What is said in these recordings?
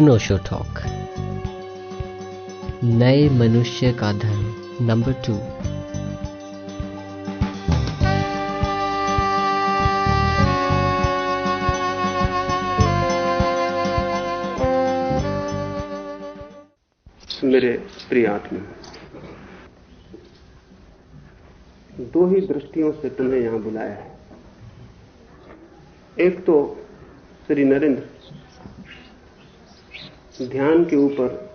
अनोशो talk. नए मनुष्य का धर्म, नंबर टू। मेरे प्रिय आत्मा, दो ही दृष्टियों से तुम्हें यहाँ बुलाया है। एक तो श्री नरेंद्र ध्यान के ऊपर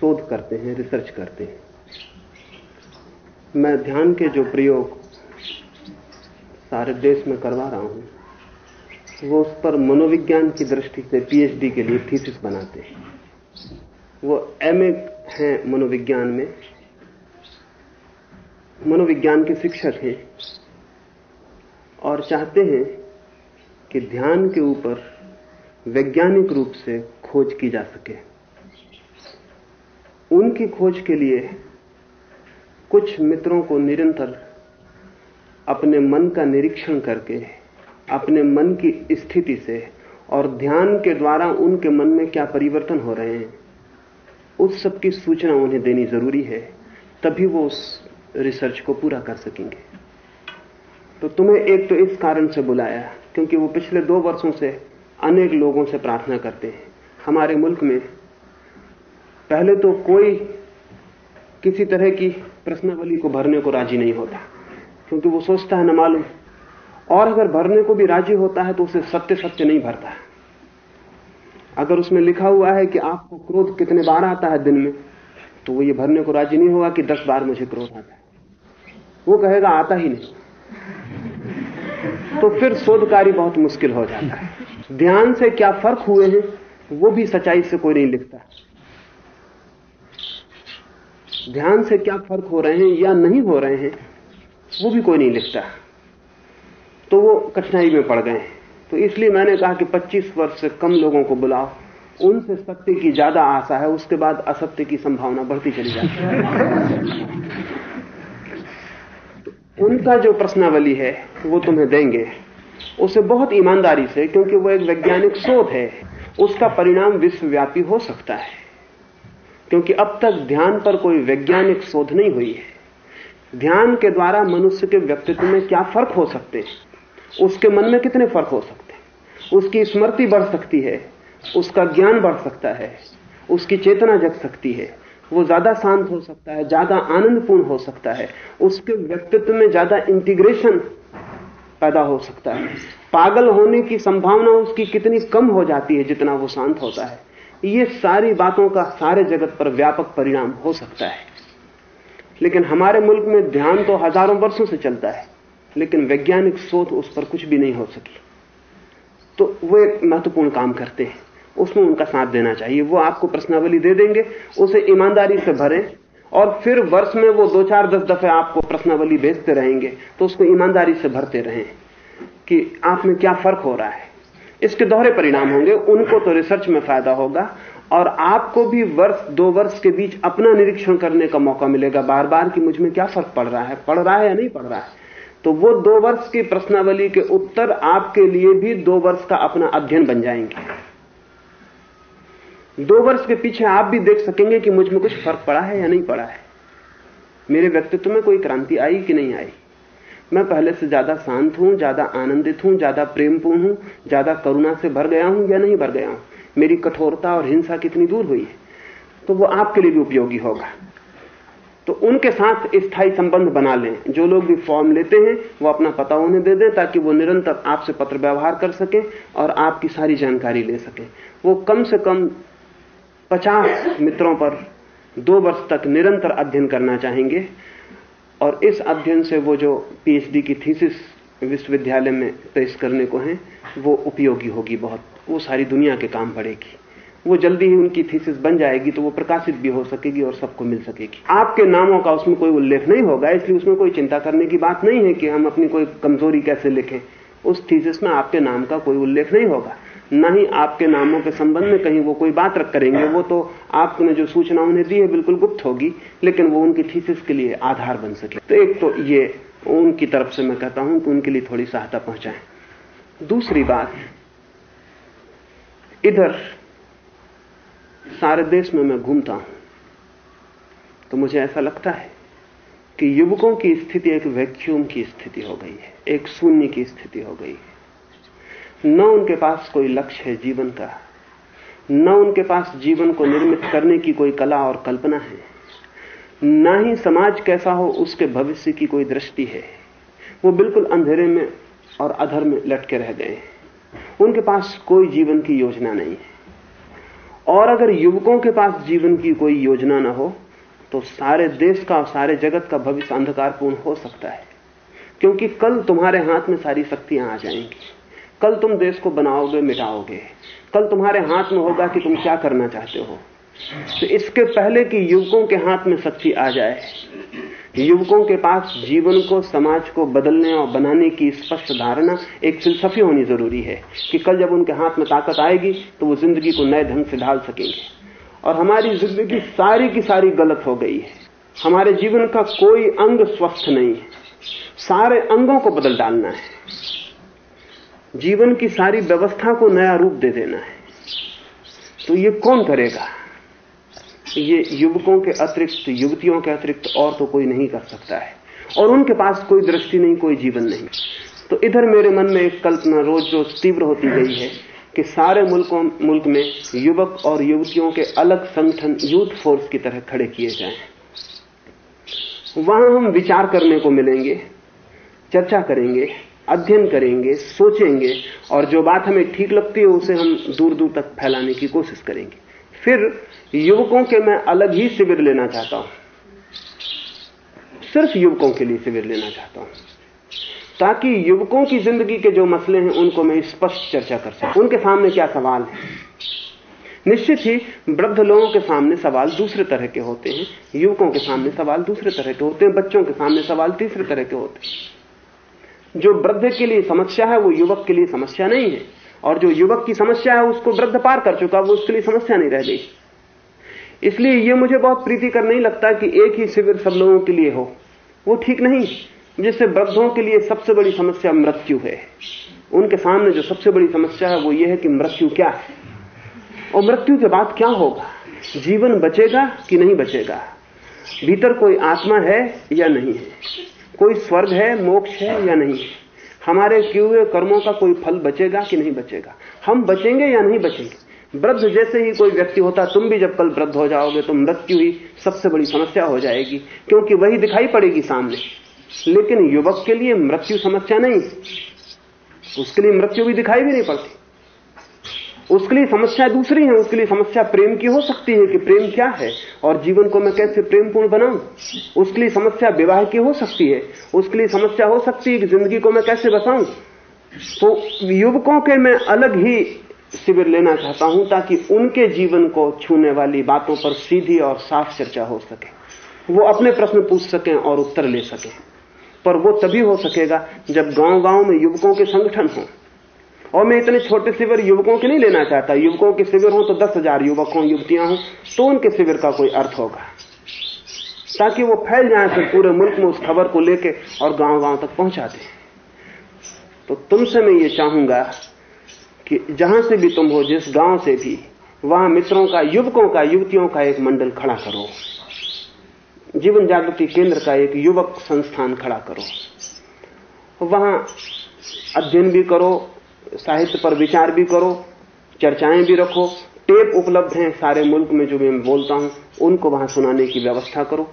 शोध करते हैं रिसर्च करते हैं। मैं ध्यान के जो प्रयोग सारे देश में करवा रहा हूँ, वो उस पर मनोविज्ञान की दृष्टि से पीएचडी के लिए थीसिस बनाते हैं। वो एमए हैं मनोविज्ञान में। मनोविज्ञान के शिक्षक हैं और चाहते हैं कि ध्यान के ऊपर वैज्ञानिक रूप से खोज की जा सके। उनकी खोज के लिए कुछ मित्रों को निरंतर अपने मन का निरीक्षण करके, अपने मन की स्थिति से और ध्यान के द्वारा उनके मन में क्या परिवर्तन हो रहे हैं, उस सब की सूचना उन्हें देनी ज़रूरी है, तभी वो उस रिसर्च को पूरा कर सकेंगे। तो तुम्हें एक तो इस कारण से बुलाया, क्योंकि वो पिछले दो वर्षों से अनेक लोगों से प्रार्थना करते हैं। हमारे मुल्क में पहले तो कोई किसी तरह की प्रश्नावली को भरने को राज़ी नहीं होता, क्योंकि वो सोचता है, न मालूम। और अगर भरने को भी राज़ी होता है तो उसे सत्य सत्य नहीं भरता। है अगर उसमें लिखा हुआ है कि आपको क्रोध कितने बार आता है दिन में तो वो ये भरने को राज़ी नहीं होगा कि दस बार मुझे क्रोध आता है। वो कहेगा, आता ही नहीं। तो फिर शोध कार्य बहुत मुश्किल हो जाता है। ध्यान से क्या फ़र्क हुए हैं, वो भी सच्चाई से कोई नहीं लिखता। ध्यान से क्या फ़र्क हो रहे हैं या नहीं हो रहे हैं, वो भी कोई नहीं लिखता। तो वो कठिनाई में पड़ गए तो इसलिए मैंने कहा कि 25 वर्ष से कम लोगों को बुलाओ, उनसे सत्य की ज़्यादा आशा है, उसके बाद असत्य की संभावना बढ़ती चली जाती है। उनका जो प्रश्नावली है, वो तुम्हें देंगे। उसे बहुत ईमानदारी से, क्योंकि वो एक वैज्ञानिक शोध है, उसका परिणाम विश्वव्यापी हो सकता है। क्योंकि अब तक ध्यान पर कोई वैज्ञानिक शोध नहीं हुई है। ध्यान के द्वारा मनुष्य के व्यक्तित्व में क्या फ़र्क हो सकते हैं? उसके मन में कितने फ़र्क हो सकते हैं? उसकी स्मृति बढ़ सकती है, उसका ज्ञान बढ़ सकता है, उसकी चेतना जग सकती है। वो ज़्यादा शांत हो सकता है, ज़्यादा आनंदपूर्ण हो सकता है। उसके व्यक्तित्व में ज़्यादा इंटीग्रेशन पैदा हो सकता है। पागल होने की संभावना उसकी कितनी कम हो जाती है जितना वो शांत होता है। ये सारी बातों का सारे जगत पर व्यापक परिणाम हो सकता है। लेकिन हमारे मुल्क में ध्यान तो हज़ारों वर्षों से चलता है, लेकिन वैज्ञानिक शोध उस पर कुछ भी नहीं हो सकी तो वो एक महत्वपूर्ण काम करते हैं, उसमें उनका साथ देना चाहिए। वो आपको प्रश्नावली दे देंगे, उसे ईमानदारी से भरें। और फिर वर्ष में वो दो चार दस दफे आपको प्रश्नावली भेजते रहेंगे तो उसको ईमानदारी से भरते रहें कि आप में क्या फ़र्क हो रहा है। इसके दोहरे परिणाम होंगे, उनको तो रिसर्च में फ़ायदा होगा और आपको भी वर्ष, दो वर्ष के बीच अपना निरीक्षण करने का मौका मिलेगा बार बार कि मुझमें क्या फ़र्क पड़ रहा है, पड़ रहा है या नहीं पड़ रहा है। तो वो दो वर्ष की प्रश्नावली के उत्तर आपके लिए भी दो वर्ष का अपना अध्ययन बन जाएँगे। दो वर्ष के पीछे आप भी देख सकेंगे कि मुझमें कुछ फ़र्क पड़ा है या नहीं पड़ा है। मेरे व्यक्तित्व में कोई क्रांति आई कि नहीं आई? मैं पहले से ज़्यादा शांत हूँ, ज़्यादा आनंदित हूँ, ज़्यादा प्रेमपूर्ण हूँ, ज़्यादा करुणा से भर गया हूँ या नहीं भर गया हूँ? मेरी कठोरता और हिंसा कितनी दूर हुई है? तो वो आपके लिए भी उपयोगी होगा। तो उनके साथ स्थायी संबंध बना लें। जो लोग भी फॉर्म लेते हैं, वो अपना पता उन्हें दे दें ताकि वो निरंतर आपसे पत्र व्यवहार कर सके और आपकी सारी जानकारी ले सके। वो कम से कम पचास मित्रों पर दो वर्ष तक निरंतर अध्ययन करना चाहेंगे और इस अध्ययन से वो जो पीएचडी की थीसिस विश्वविद्यालय में पेश करने को है, वो उपयोगी होगी बहुत। वो सारी दुनिया के काम पड़ेगी। वो जल्दी ही उनकी थीसिस बन जाएगी तो वो प्रकाशित भी हो सकेगी और सबको मिल सकेगी। आपके नामों का उसमें कोई उल्लेख नहीं होगा, इसलिए उसमें कोई चिंता करने की बात नहीं है कि हम अपनी कोई कमज़ोरी कैसे लिखें। उस थीसिस में आपके नाम का कोई उल्लेख नहीं होगा। न ही आपके नामों के संबंध में कहीं वो कोई बात रख करेंगे वो तो आपने जो सूचना उन्हें दी है बिल्कुल गुप्त होगी लेकिन वो उनकी थीसिस के लिए आधार बन सके। तो एक तो ये उनकी तरफ़ से मैं कहता हूँ कि उनके लिए थोड़ी सहायता पहुंचाएँ। दूसरी बात इधर सारे देश में मैं घूमता हूँ तो मुझे ऐसा लगता है कि युवकों की स्थिति एक वैक्यूम की स्थिति हो गई है एक शून्य की स्थिति हो गई है। न उनके पास कोई लक्ष्य है जीवन का। न उनके पास जीवन को निर्मित करने की कोई कला और कल्पना है। न ही समाज कैसा हो, उसके भविष्य की कोई दृष्टि है। वो बिल्कुल अंधेरे में और अधर में लटके रह गए उनके पास कोई जीवन की योजना नहीं है। और अगर युवकों के पास जीवन की कोई योजना ना हो तो सारे देश का और सारे जगत का भविष्य अंधकारपूर्ण हो सकता है। क्योंकि कल तुम्हारे हाथ में सारी शक्तियाँ आ जाएँगी। कल तुम देश को बनाओगे, मिटाओगे। कल तुम्हारे हाथ में होगा कि तुम क्या करना चाहते हो। तो इसके पहले कि युवकों के हाथ में शक्ति आ जाए, युवकों के पास जीवन को, समाज को बदलने और बनाने की स्पष्ट धारणा एक फिलसफी होनी ज़रूरी है कि कल जब उनके हाथ में ताकत आएगी तो वो ज़िंदगी को नए ढंग से ढाल सकेंगे। और हमारी ज़िंदगी सारी की सारी गलत हो गई है। हमारे जीवन का कोई अंग स्वस्थ नहीं है। सारे अंगों को बदल डालना है। जीवन की सारी व्यवस्था को नया रूप दे देना है। तो ये कौन करेगा? ये युवकों के अतिरिक्त, युवतियों के अतिरिक्त और तो कोई नहीं कर सकता है। और उनके पास कोई दृष्टि नहीं, कोई जीवन नहीं। तो इधर मेरे मन में एक कल्पना रोज रोज तीव्र होती गई है कि सारे मुल्कों, मुल्क में युवक और युवतियों के अलग संगठन, यूथ फोर्स की तरह खड़े किए जाएँ। वहाँ हम विचार करने को मिलेंगे, चर्चा करेंगे अध्ययन करेंगे, सोचेंगे और जो बात हमें ठीक लगती है उसे हम दूर दूर तक फैलाने की कोशिश करेंगे। फिर युवकों के मैं अलग ही शिविर लेना चाहता हूँ। सिर्फ़ युवकों के लिए शिविर लेना चाहता हूँ। ताकि युवकों की ज़िंदगी के जो मसले हैं उनको मैं स्पष्ट चर्चा कर सकूँ। उनके सामने क्या सवाल है? निश्चित ही वृद्ध लोगों के सामने सवाल दूसरे तरह के होते हैं। युवकों के सामने सवाल दूसरे तरह के होते हैं। बच्चों के सामने सवाल तीसरे तरह के होते हैं। जो वृद्ध के लिए समस्या है, वो युवक के लिए समस्या नहीं है। और जो युवक की समस्या है, उसको वृद्ध पार कर चुका, वो उसके लिए समस्या नहीं रह गई। इसलिए ये मुझे बहुत प्रीतिकर नहीं लगता कि एक ही शिविर सब लोगों के लिए हो। वो ठीक नहीं, जिससे वृद्धों के लिए सबसे बड़ी समस्या मृत्यु है। उनके सामने जो सबसे बड़ी समस्या है, वो ये है कि मृत्यु क्या है। और मृत्यु के बाद क्या होगा? जीवन बचेगा कि नहीं बचेगा? भीतर कोई आत्मा है या नहीं है? कोई स्वर्ग है, मोक्ष है या नहीं? हमारे किए हुए कर्मों का कोई फल बचेगा कि नहीं बचेगा? हम बचेंगे या नहीं बचेंगे? वृद्ध जैसे ही कोई व्यक्ति होता, तुम भी जब कल वृद्ध हो जाओगे तो मृत्यु ही सबसे बड़ी समस्या हो जाएगी, क्योंकि वही दिखाई पड़ेगी सामने। लेकिन युवक के लिए मृत्यु समस्या नहीं, उसके लिए मृत्यु भी दिखाई भी नहीं पड़ती। उसके लिए समस्या दूसरी है, उसके लिए समस्या प्रेम की हो सकती है कि प्रेम क्या है और जीवन को मैं कैसे प्रेमपूर्ण बनाऊँ? उसके लिए समस्या विवाह की हो सकती है, उसके लिए समस्या हो सकती है कि ज़िंदगी को मैं कैसे बसाऊं? तो युवकों के मैं अलग ही शिविर लेना चाहता हूँ ताकि उनके जीवन को छूने वाली बातों पर सीधी और साफ़ चर्चा हो सके। वो अपने प्रश्न पूछ सकें और उत्तर ले सकें। पर वो तभी हो सकेगा जब गाँव गाँव में युवकों के संगठन हों। और मैं इतने छोटे शिविर युवकों के नहीं लेना चाहता। युवकों के शिविर हो तो दस हज़ार युवक हों, युवतियाँ हों तो उनके शिविर का कोई अर्थ होगा। ताकि वो फैल जाए फिर पूरे मुल्क में उस खबर को लेके और गाँव गाँव तक पहुँचा दे। तो तुमसे मैं ये चाहूँगा कि जहाँ से भी तुम हो, जिस गाँव से भी, वहाँ मित्रों का, युवकों का, युवतियों का एक मंडल खड़ा करो। जीवन जागृति केंद्र का एक युवक संस्थान खड़ा करो। वहाँ अध्ययन भी करो साहित्य पर विचार भी करो, चर्चाएँ भी रखो, टेप उपलब्ध हैं सारे मुल्क में जो मैं बोलता हूँ, उनको वहाँ सुनाने की व्यवस्था करो।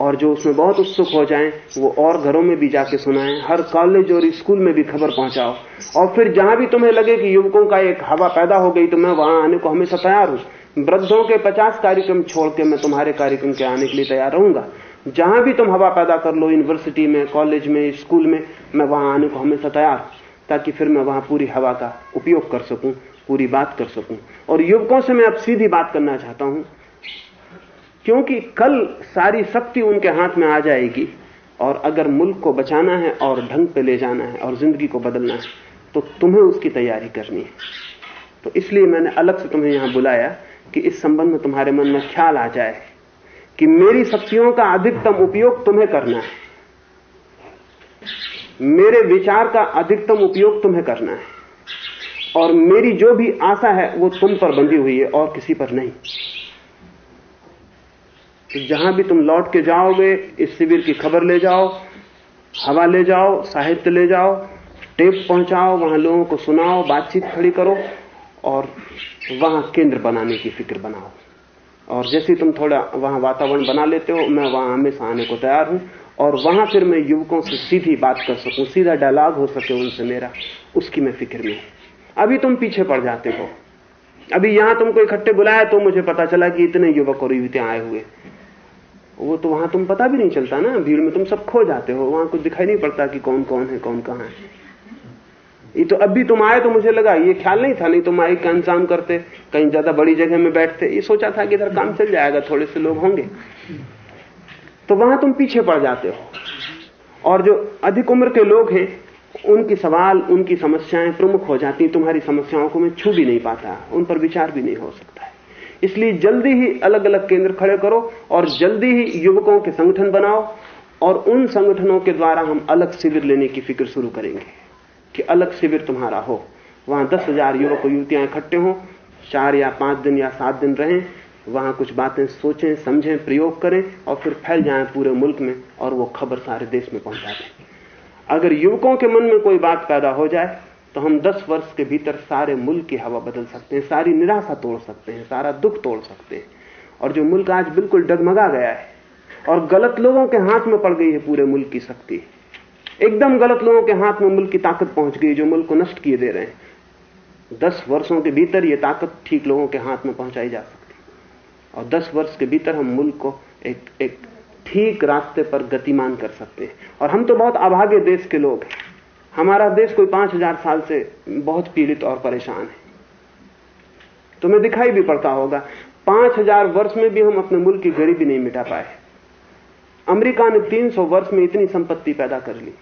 और जो उसमें बहुत उत्सुक हो जाएँ, वो और घरों में भी जाके सुनाएँ, हर कॉलेज और स्कूल में भी खबर पहुंचाओ। और फिर जहाँ भी तुम्हें लगे कि युवकों का एक हवा पैदा हो गई तो मैं वहाँ आने को हमेशा तैयार हूँ। वृद्धों के पचास कार्यक्रम छोड़ के मैं तुम्हारे कार्यक्रम के आने के लिए तैयार रहूँगा। जहाँ भी तुम हवा पैदा कर लो यूनिवर्सिटी में कॉलेज में स्कूल में, मैं वहाँ आने को हमेशा तैयार हूँ। ताकि फिर मैं वहाँ पूरी हवा का उपयोग कर सकूँ, पूरी बात कर सकूँ। और युवकों से मैं अब सीधी बात करना चाहता हूँ, क्योंकि कल सारी शक्ति उनके हाथ में आ जाएगी, और अगर मुल्क को बचाना है और ढंग पे ले जाना है और ज़िंदगी को बदलना है तो तुम्हें उसकी तैयारी करनी है। तो इसलिए मैंने अलग से तुम्हें यहाँ बुलाया कि इस संबंध में तुम्हारे मन में ख्याल आ जाए कि मेरी शक्तियों का अधिकतम उपयोग तुम्हें करना है। मेरे विचार का अधिकतम उपयोग तुम्हें करना है। और मेरी जो भी आशा है, वो तुम पर बंधी हुई है और किसी पर नहीं। तो जहाँ भी तुम लौट के जाओगे, इस शिविर की खबर ले जाओ, हवा ले जाओ, साहित्य ले जाओ, टेप पहुंचाओ, वहाँ लोगों को सुनाओ, बातचीत खड़ी करो, और वहाँ केंद्र बनाने की फ़िक्र बनाओ। और जैसे तुम थोड़ा वहाँ वातावरण बना लेते हो, मैं वहाँ हमेशा आने को तैयार हूँ। और वहाँ फिर मैं युवकों से सीधी बात कर सकूँ, सीधा डायलॉग हो सके उनसे मेरा, उसकी मैं फ़िक्र में अभी तुम पीछे पड़ जाते हो। अभी यहाँ तुमको इकट्ठे बुलाया तो मुझे पता चला कि इतने युवक और युवतियाँ आए हुए। वो तो वहाँ तुम पता भी नहीं चलता ना, भीड़ में तुम सब खो जाते हो, वहाँ कुछ दिखाई नहीं पड़ता कि कौन कौन है, कौन कहाँ है। ये तो अभी तुम आए तो मुझे लगा, ये ख्याल नहीं था, नहीं तो माइक का इंतज़ाम करते, कहीं ज़्यादा बड़ी जगह में बैठते। ये सोचा था कि इधर काम चल जाएगा, थोड़े से लोग होंगे। तो वहाँ तुम पीछे पड़ जाते हो। और जो अधिक उम्र के लोग हैं, उनकी सवाल, उनकी समस्याएँ प्रमुख हो जाती तुम्हारी समस्याओं को मैं छू भी नहीं पाता, उन पर विचार भी नहीं हो सकता है। इसलिए जल्दी ही अलग अलग केंद्र खड़े करो और जल्दी ही युवकों के संगठन बनाओ और उन संगठनों के द्वारा हम अलग शिविर लेने की फ़िक्र शुरू करेंगे कि अलग शिविर तुम्हारा हो। वहाँ दस हज़ार युवक युवतियाँ इकट्ठे हों, चार या पाँच दिन या सात दिन रहें वहाँ कुछ बातें सोचें, समझें, प्रयोग करें और फिर फैल जाएँ पूरे मुल्क में और वो खबर सारे देश में पहुँचा दें अगर युवकों के मन में कोई बात पैदा हो जाए तो हम 10 वर्ष के भीतर सारे मुल्क की हवा बदल सकते हैं, सारी निराशा तोड़ सकते हैं, सारा दुख तोड़ सकते हैं। और जो मुल्क आज बिल्कुल डगमगा गया है और गलत लोगों के हाथ में पड़ गई है पूरे मुल्क की शक्ति, एकदम गलत लोगों के हाथ में मुल्क की ताकत पहुँच गई जो मुल्क को नष्ट किए दे रहे हैं। दस वर्षों के भीतर यह ताकत ठीक लोगों के हाथ में पहुंचाई जा सकती और दस वर्ष के भीतर हम मुल्क को एक एक ठीक रास्ते पर गतिमान कर सकते हैं। और हम तो बहुत अभागे देश के लोग हैं। हमारा देश कोई पाँच हज़ार साल से बहुत पीड़ित और परेशान है। तुम्हें दिखाई भी पड़ता होगा, पाँच हज़ार वर्ष में भी हम अपने मुल्क की गरीबी नहीं मिटा पाए। अमेरिका ने 300 वर्ष में इतनी संपत्ति पैदा कर ली।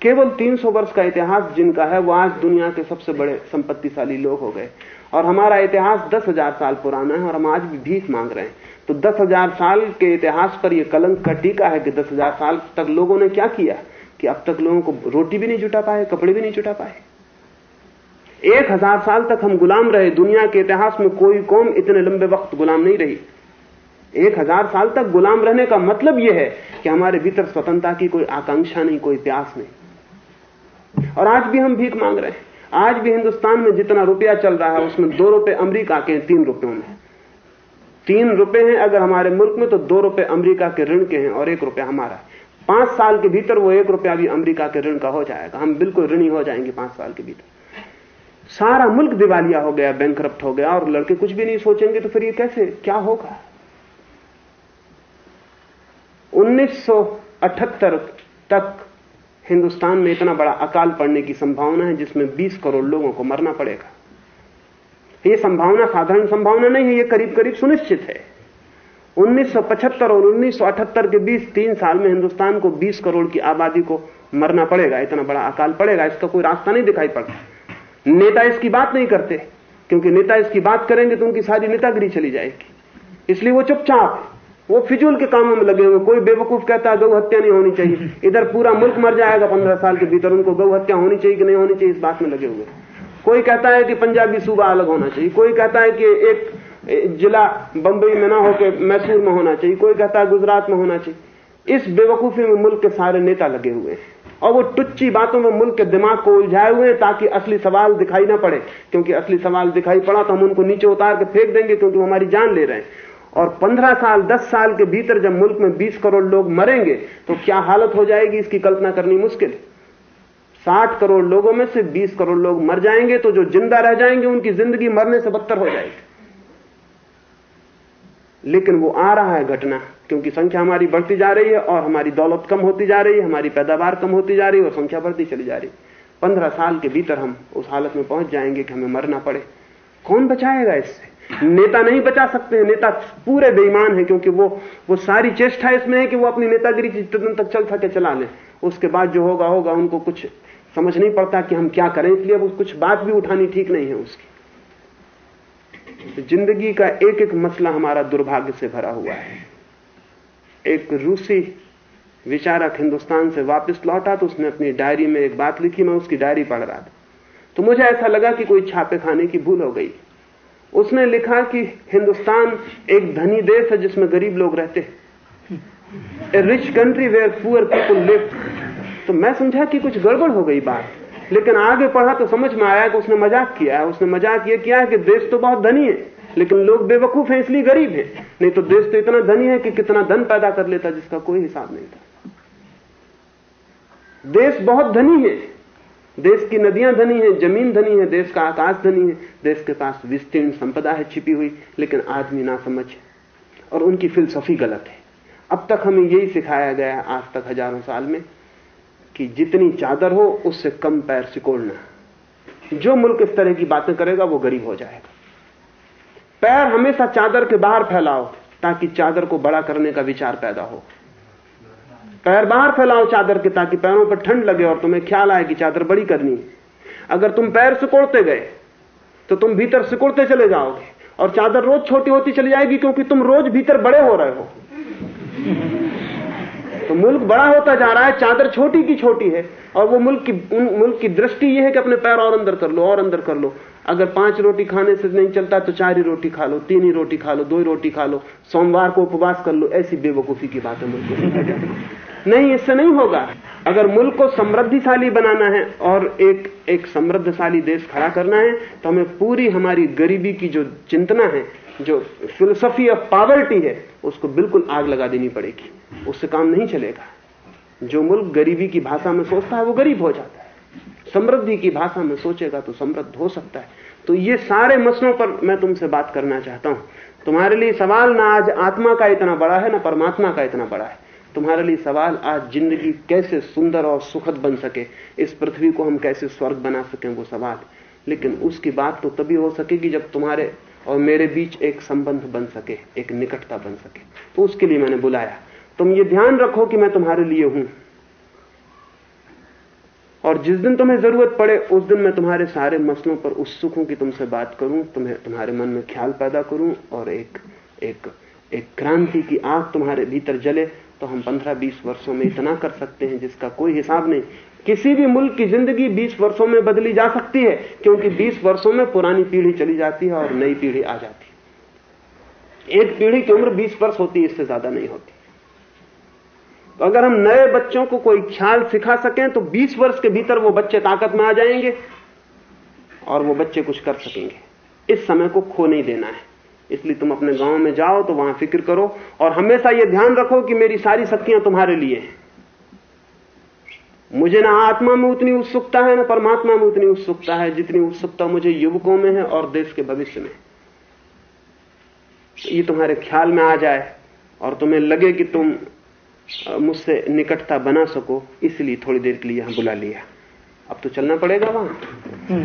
केवल 300 वर्ष का इतिहास जिनका है, वो आज दुनिया के सबसे बड़े संपत्तिशाली लोग हो गए। और हमारा इतिहास दस हज़ार साल पुराना है और हम आज भी भीख मांग रहे हैं। तो दस हज़ार साल के इतिहास पर यह कलंक का टीका है कि दस हज़ार साल तक लोगों ने क्या किया कि अब तक लोगों को रोटी भी नहीं जुटा पाए, कपड़े भी नहीं जुटा पाए। एक हज़ार साल तक हम गुलाम रहे, दुनिया के इतिहास में कोई कौम इतने लंबे वक्त गुलाम नहीं रही। एक हज़ार साल तक गुलाम रहने का मतलब यह है कि हमारे भीतर स्वतंत्रता की कोई आकांक्षा नहीं, कोई प्यास नहीं। और आज भी हम भीख मांग रहे हैं। आज भी हिंदुस्तान में जितना रुपया चल रहा है, उसमें दो रुपए अमरीका के तीन रुपयों में। तीन रुपए हैं अगर हमारे मुल्क में तो दो रुपए अमरीका के ऋण के हैं और एक रुपया हमारा है। पाँच साल के भीतर वो एक रुपया भी अमरीका के ऋण का हो जाएगा। हम बिल्कुल ऋणी हो जाएँगे पाँच साल के भीतर। सारा मुल्क दिवालिया हो गया बैंक हो गया, और लड़के कुछ भी नहीं सोचेंगे तो फिर ये कैसे? क्या होगा? 1978 तक हिंदुस्तान में इतना बड़ा अकाल पड़ने की संभावना है जिसमें 20 करोड़ लोगों को मरना पड़ेगा। यह संभावना, साधारण संभावना नहीं है यह करीब करीब सुनिश्चित है। 1975 और 1978 के बीच तीन साल में हिंदुस्तान को 20 करोड़ की आबादी को मरना पड़ेगा, इतना बड़ा अकाल पड़ेगा, इसका कोई रास्ता नहीं दिखाई पड़ता। नेता इसकी बात नहीं करते, क्योंकि नेता इसकी बात करेंगे तो उनकी सारी नेतागिरी चली जाएगी। इसलिए वो चुपचाप है। वो फिजूल के कामों में लगे हुए कोई बेवकूफ़ कहता है गौ हत्या नहीं होनी चाहिए। इधर पूरा मुल्क मर जाएगा पंद्रह साल के भीतर उनको गौ हत्या होनी चाहिए कि नहीं होनी चाहिए इस बात में लगे हुए कोई कहता है कि पंजाबी सूबा अलग होना चाहिए। कोई कहता है कि एक जिला बंबई में ना होकर मैसूर में होना चाहिए। कोई कहता है गुजरात में होना चाहिए। इस बेवकूफ़ी में मुल्क के सारे नेता लगे हुए हैं। और वो टुच्ची बातों में मुल्क के दिमाग को उलझाए हुए हैं ताकि असली सवाल दिखाई ना पड़े। क्योंकि असली सवाल दिखाई पड़ा तो हम उनको नीचे उतार के फेंक देंगे क्योंकि वो हमारी जान ले रहे हैं। और 15 साल 10 साल के भीतर जब मुल्क में 20 करोड़ लोग मरेंगे तो क्या हालत हो जाएगी इसकी कल्पना करनी मुश्किल? है साठ करोड़ लोगों में से 20 करोड़ लोग मर जाएँगे तो जो ज़िंदा रह जाएँगे, उनकी ज़िंदगी मरने से बदतर हो जाएगी। लेकिन वो आ रहा है घटना, क्योंकि संख्या हमारी बढ़ती जा रही है और हमारी दौलत कम होती जा रही है, हमारी पैदावार कम होती जा रही है और संख्या बढ़ती चली जा रही है। पंद्रह साल के भीतर हम उस हालत में पहुँच जाएँगे कि हमें मरना पड़े। कौन बचाएगा इससे? नेता नहीं बचा सकते हैं। नेता पूरे बेईमान है क्योंकि वो वो सारी चेष्टा इसमें है कि वो अपनी नेतागिरी जितने तक चल सके चला लें। उसके बाद जो होगा होगा, उनको कुछ समझ नहीं पड़ता कि हम क्या करें, इसलिए वो कुछ बात भी उठानी ठीक नहीं है उसकी। ज़िंदगी का एक एक मसला हमारा दुर्भाग्य से भरा हुआ है। एक रूसी विचारक हिंदुस्तान से वापस लौटा तो उसने अपनी डायरी में एक बात लिखी, मैं उसकी डायरी पढ़ रहा था। तो मुझे ऐसा लगा कि कोई छापे खाने की भूल हो गई। उसने लिखा कि हिंदुस्तान एक धनी देश है जिसमें गरीब लोग रहते a rich country where poor people live तो मैं समझा कि कुछ गड़बड़ हो गई बात। लेकिन आगे पढ़ा तो समझ में आया कि उसने मज़ाक किया है। उसने मज़ाक ये किया है कि देश तो बहुत धनी है, लेकिन लोग बेवकूफ़ हैं, इसलिए गरीब हैं। नहीं तो देश तो इतना धनी है कि कितना धन पैदा कर लेता जिसका कोई हिसाब नहीं था। देश बहुत धनी है देश की नदियाँ धनी है, ज़मीन धनी है, देश का आकाश धनी है, देश के पास विस्तीर्ण संपदा है, छिपी हुई, लेकिन आदमी ना समझ और उनकी फिलसफी गलत है। अब तक हमें यही सिखाया गया आज तक हज़ारों साल में कि जितनी चादर हो, उससे कम पैर सिकोड़ना। जो मुल्क इस तरह की बातें करेगा, वो गरीब हो जाएगा। पैर हमेशा चादर के बाहर फैलाओ, ताकि चादर को बड़ा करने का विचार पैदा हो। पैर बाहर फैलाओ चादर के ताकि पैरों पर ठंड लगे और तुम्हें ख्याल आए कि चादर बड़ी करनी है। अगर तुम पैर सिकोड़ते गए तो तुम भीतर सिकुड़ते चले जाओगे और चादर रोज छोटी होती चली जाएगी क्योंकि तुम रोज भीतर बड़े हो रहे हो। मुल्क बड़ा होता जा रहा है, चादर छोटी की छोटी है, और वो मुल्क की, उन मुल्क की दृष्टि ये है कि अपने पैर और अंदर कर लो, और अंदर कर लो। अगर पाँच रोटी खाने से नहीं चलता तो चार ही रोटी खा लो, तीन ही रोटी खा लो, दो ही रोटी खा लो, सोमवार को उपवास कर लो, ऐसी बेवकूफ़ी की बात है मुल्क नहीं, इससे नहीं होगा। अगर मुल्क को समृद्धिशाली बनाना है, और एक एक समृद्धशाली देश खड़ा करना है तो हमें पूरी हमारी गरीबी की जो चिंतना है जो फिलोसफी ऑफ़ पावर्टी है, उसको बिल्कुल आग लगा देनी पड़ेगी। उससे काम नहीं चलेगा। जो मुल्क गरीबी की भाषा में सोचता है, वो गरीब हो जाता है। समृद्धि की भाषा में सोचेगा तो समृद्ध हो सकता है। तो ये सारे मसलों पर मैं तुमसे बात करना चाहता हूँ। तुम्हारे लिए सवाल ना आज आत्मा का इतना बड़ा है, ना परमात्मा का इतना बड़ा है। तुम्हारे लिए सवाल आज ज़िंदगी कैसे सुंदर और सुखद बन सके, इस पृथ्वी को हम कैसे स्वर्ग बना सकें, वो सवाल। लेकिन उसकी बात तो तभी हो सकेगी जब तुम्हारे और मेरे बीच एक संबंध बन सके, एक निकटता बन सके। तो उसके लिए मैंने बुलाया। तुम ये ध्यान रखो कि मैं तुम्हारे लिए हूँ। और जिस दिन तुम्हें ज़रूरत पड़े, उस दिन मैं तुम्हारे सारे मसलों पर उत्सुक हूँ कि तुमसे बात करूँ, तुम्हें, तुम्हारे मन में ख्याल पैदा करूँ और एक एक एक क्रांति की आग तुम्हारे भीतर जले तो हम पंद्रह बीस वर्षों में इतना कर सकते हैं जिसका कोई हिसाब नहीं। किसी भी मुल्क की ज़िंदगी बीस वर्षों में बदली जा सकती है, क्योंकि बीस वर्षों में पुरानी पीढ़ी चली जाती है और नई पीढ़ी आ जाती है। एक पीढ़ी की उम्र बीस वर्ष होती है, इससे ज़्यादा नहीं होती। तो अगर हम नए बच्चों को कोई ख्याल सिखा सकें तो 20 वर्ष के भीतर वो बच्चे ताकत में आ जाएँगे और वो बच्चे कुछ कर सकेंगे। इस समय को खो नहीं देना है। इसलिए तुम अपने गाँव में जाओ तो वहाँ फ़िक्र करो और हमेशा यह ध्यान रखो कि मेरी सारी शक्तियाँ तुम्हारे लिए हैं। मुझे ना आत्मा में उतनी उत्सुकता है, ना परमात्मा में उतनी उत्सुकता है, जितनी उत्सुकता मुझे युवकों में है और देश के भविष्य में। ये तुम्हारे ख्याल में आ जाए और तुम्हें लगे कि तुम मुझसे निकटता बना सको, इसलिए थोड़ी देर के लिए यहाँ बुला लिया। अब तो चलना पड़ेगा वहाँ।